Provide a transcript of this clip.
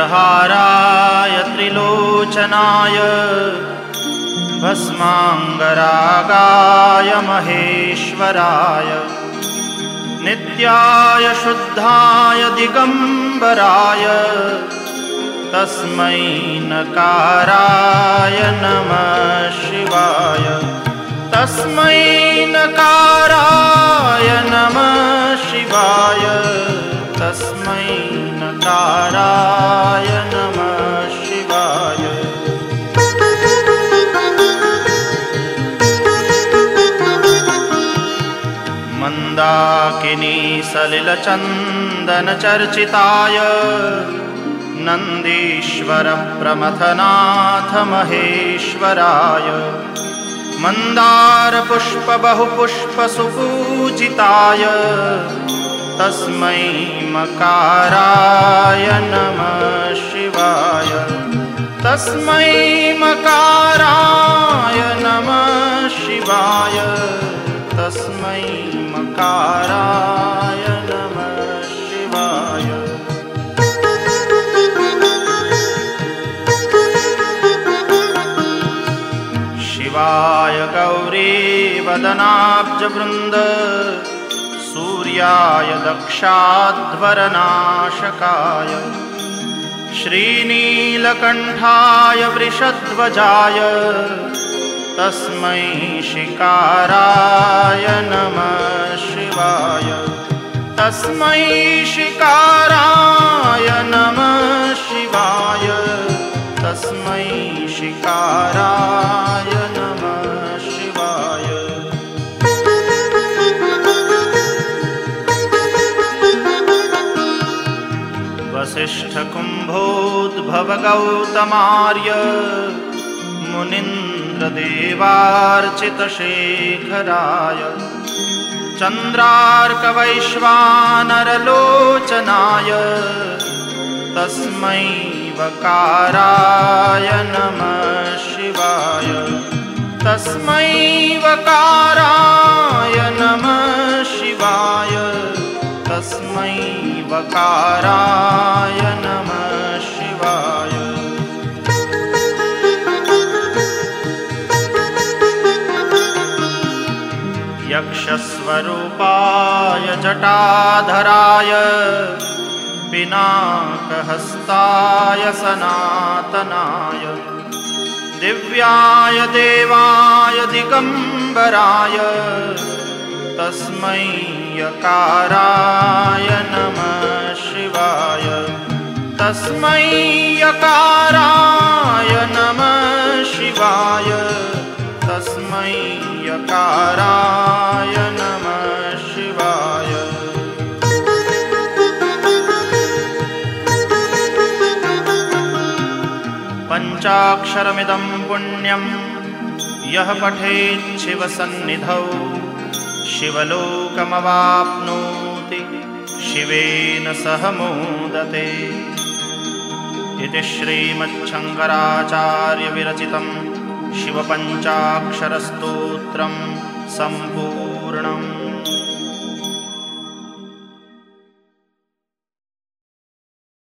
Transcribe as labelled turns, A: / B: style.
A: नागेन्द्रहाराय त्रिलोचनाय भस्माङ्गरागाय महेश्वराय नित्याय शुद्धाय दिगम्बराय तस्मै नकाराय नमः शिवाय। तस्मै नकाराय नमः शिवाय। तस्मै नकाराय नमः शिवाय। मन्दाकिनी सलिलचन्दनचर्चिताय नन्दीश्वरप्रमथनाथ महेश्वराय मन्दारपुष्पबहुपुष्पसुपूजिताय तस्मै मकाराय नमः शिवाय तस्मै मकाराय नमः शिवाय तस्मै मकाराय नमः गौरीवदनाब्जवृन्द सूर्याय दक्षाध्वरनाशकाय श्रीनीलकण्ठाय वृषध्वजाय। तस्मै शिकाराय नमः शिवाय। तस्मै शिकाराय नमः शिवाय। तस्मै शिकाराय वसिष्ठकुम्भोद्भवगौतमार्य मुनीन्द्रदेवार्चितशेखराय चन्द्रार्कवैश्वानरलोचनाय तस्मै वकाराय नमः शिवाय तस्मै वकाराय यक्षस्वरूपाय जटाधराय पिनाकहस्ताय सनातनाय दिव्याय देवाय दिगम्बराय तस्मै यकाराय नमः शिवाय तस्मै यकाराय नमः शिवाय तस्मै यकाराय पञ्चाक्षरमिदं पुण्यं। यः पठेच्छिवसन्निधौ शिवलोकमवाप्नोति शिवेन सह मोदते। इति श्रीमच्छङ्कराचार्यविरचितं शिवपञ्चाक्षरस्तोत्रं सम्पूर्णम्